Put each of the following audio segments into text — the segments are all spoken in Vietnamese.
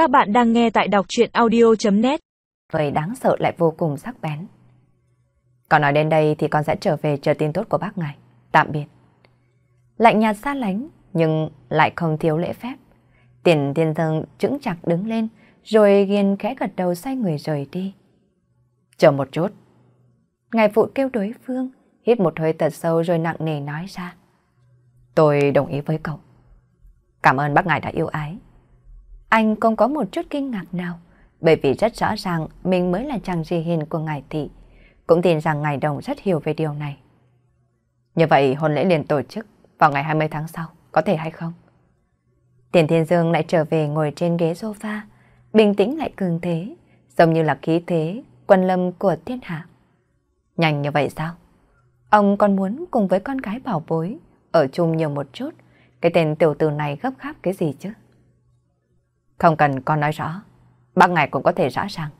Các bạn đang nghe tại đọc chuyện audio.net Vậy đáng sợ lại vô cùng sắc bén. Còn nói đến đây thì con sẽ trở về chờ tin tốt của bác ngài. Tạm biệt. Lạnh nhạt xa lánh nhưng lại không thiếu lễ phép. Tiền thiên dân chững chặt đứng lên rồi ghiền khẽ gật đầu xoay người rời đi. Chờ một chút. Ngài phụ kêu đối phương, hít một hơi thật sâu rồi nặng nề nói ra. Tôi đồng ý với cậu. Cảm ơn bác ngài đã yêu ái. Anh không có một chút kinh ngạc nào, bởi vì rất rõ ràng mình mới là chàng gì hiền của ngài thị. Cũng tin rằng ngài đồng rất hiểu về điều này. Như vậy hôn lễ liền tổ chức vào ngày 20 tháng sau, có thể hay không? Tiền Thiên Dương lại trở về ngồi trên ghế sofa, bình tĩnh lại cường thế, giống như là khí thế, quân lâm của thiên hạ. Nhanh như vậy sao? Ông còn muốn cùng với con gái bảo bối, ở chung nhiều một chút, cái tên tiểu tử này gấp gáp cái gì chứ? Không cần con nói rõ, bác ngài cũng có thể rõ ràng.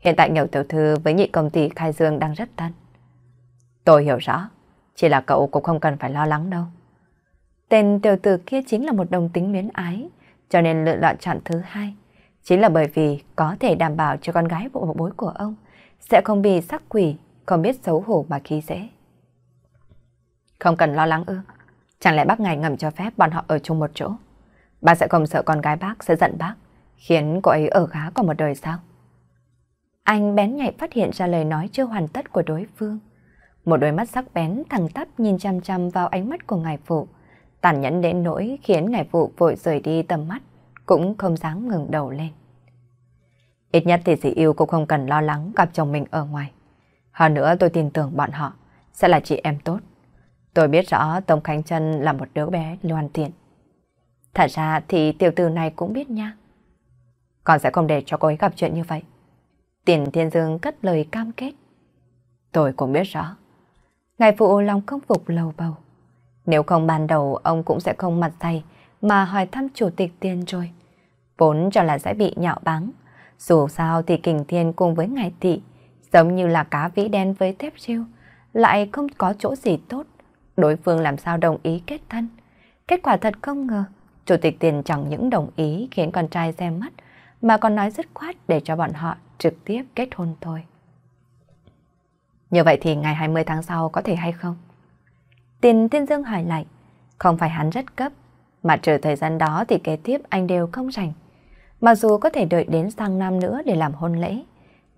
Hiện tại nhiều tiểu thư với nhị công ty Khai Dương đang rất thân. Tôi hiểu rõ, chỉ là cậu cũng không cần phải lo lắng đâu. Tên tiểu tử kia chính là một đồng tính luyến ái, cho nên lựa chọn chọn thứ hai. Chính là bởi vì có thể đảm bảo cho con gái bộ bối của ông sẽ không bị sắc quỷ, không biết xấu hổ mà khi dễ. Không cần lo lắng ư. Chẳng lẽ bác ngài ngầm cho phép bọn họ ở chung một chỗ? Bác sẽ không sợ con gái bác sẽ giận bác, khiến cô ấy ở khá còn một đời sao? Anh bén nhạy phát hiện ra lời nói chưa hoàn tất của đối phương. Một đôi mắt sắc bén thẳng tắp nhìn chăm chăm vào ánh mắt của ngài phụ, tàn nhẫn đến nỗi khiến ngài phụ vội rời đi tầm mắt, cũng không dám ngừng đầu lên. Ít nhất thì dì yêu cũng không cần lo lắng gặp chồng mình ở ngoài. Hơn nữa tôi tin tưởng bọn họ sẽ là chị em tốt. Tôi biết rõ Tống Khánh Trân là một đứa bé loan tiện. Thật ra thì tiểu tử này cũng biết nha. Con sẽ không để cho cô ấy gặp chuyện như vậy. Tiền Thiên Dương cất lời cam kết. Tôi cũng biết rõ. Ngài phụ lòng công phục lầu bầu. Nếu không ban đầu ông cũng sẽ không mặt dày mà hỏi thăm chủ tịch tiền rồi. Vốn cho là sẽ bị nhạo báng. Dù sao thì Kình Thiên cùng với Ngài Thị giống như là cá vĩ đen với thép siêu lại không có chỗ gì tốt. Đối phương làm sao đồng ý kết thân. Kết quả thật không ngờ Chủ tịch tiền chẳng những đồng ý khiến con trai xem mắt, mà còn nói dứt khoát để cho bọn họ trực tiếp kết hôn thôi. Như vậy thì ngày 20 tháng sau có thể hay không? Tiền Thiên Dương hỏi lại, không phải hắn rất cấp, mà trừ thời gian đó thì kế tiếp anh đều không rảnh. Mặc dù có thể đợi đến sang năm nữa để làm hôn lễ,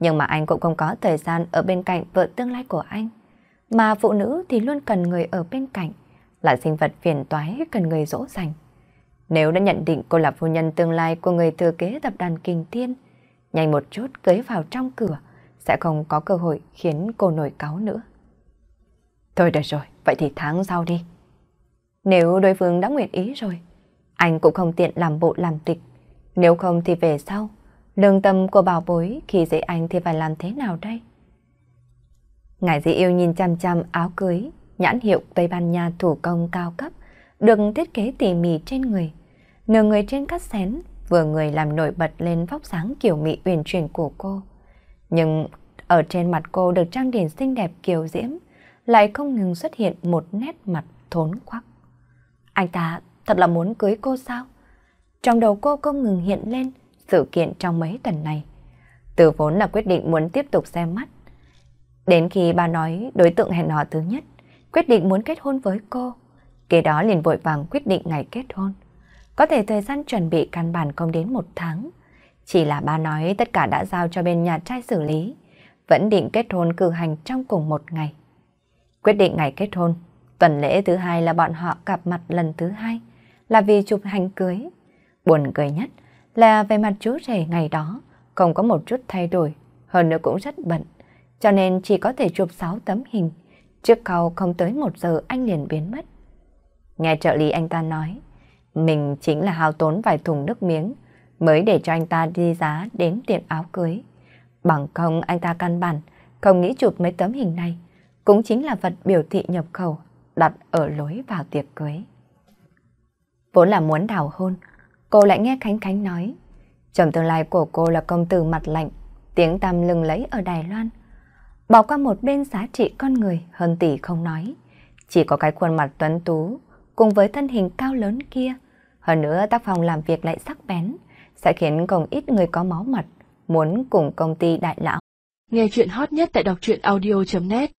nhưng mà anh cũng không có thời gian ở bên cạnh vợ tương lai của anh. Mà phụ nữ thì luôn cần người ở bên cạnh, là sinh vật phiền toái cần người dỗ dành. Nếu đã nhận định cô là phu nhân tương lai của người thừa kế tập đoàn Kinh Thiên, nhanh một chút cưới vào trong cửa, sẽ không có cơ hội khiến cô nổi cáu nữa. Thôi được rồi, vậy thì tháng sau đi. Nếu đối phương đã nguyện ý rồi, anh cũng không tiện làm bộ làm tịch. Nếu không thì về sau, lương tâm của bảo bối khi dễ anh thì phải làm thế nào đây? Ngài dĩ yêu nhìn chăm chăm áo cưới, nhãn hiệu Tây Ban Nha thủ công cao cấp, được thiết kế tỉ mỉ trên người nửa người trên cắt xén, vừa người làm nổi bật lên vóc dáng kiểu mỹ uyển chuyển của cô. Nhưng ở trên mặt cô được trang điểm xinh đẹp kiều diễm, lại không ngừng xuất hiện một nét mặt thốn quắc. Anh ta thật là muốn cưới cô sao? Trong đầu cô không ngừng hiện lên sự kiện trong mấy tuần này. Từ vốn là quyết định muốn tiếp tục xem mắt. Đến khi bà nói đối tượng hẹn hò thứ nhất, quyết định muốn kết hôn với cô, kế đó liền vội vàng quyết định ngày kết hôn. Có thể thời gian chuẩn bị căn bản không đến một tháng. Chỉ là ba nói tất cả đã giao cho bên nhà trai xử lý. Vẫn định kết hôn cử hành trong cùng một ngày. Quyết định ngày kết hôn, tuần lễ thứ hai là bọn họ gặp mặt lần thứ hai, là vì chụp hành cưới. Buồn cười nhất là về mặt chú rể ngày đó, không có một chút thay đổi, hơn nữa cũng rất bận, cho nên chỉ có thể chụp 6 tấm hình. Trước cầu không tới một giờ anh liền biến mất. Nghe trợ lý anh ta nói, mình chính là hao tốn vài thùng nước miếng mới để cho anh ta đi giá đến tiệm áo cưới. Bằng không anh ta căn bản không nghĩ chụp mấy tấm hình này cũng chính là vật biểu thị nhập khẩu đặt ở lối vào tiệc cưới. Vốn là muốn đào hôn, cô lại nghe Khánh Khánh nói chồng tương lai của cô là công tử mặt lạnh, tiếng tăm lừng lấy ở Đài Loan. Bỏ qua một bên giá trị con người hơn tỷ không nói, chỉ có cái khuôn mặt tuấn tú cùng với thân hình cao lớn kia. Hơn nữa tác phong làm việc lại sắc bén, sẽ khiến không ít người có máu mặt muốn cùng công ty đại lão. Nghe chuyện hot nhất tại đọc truyện audio.net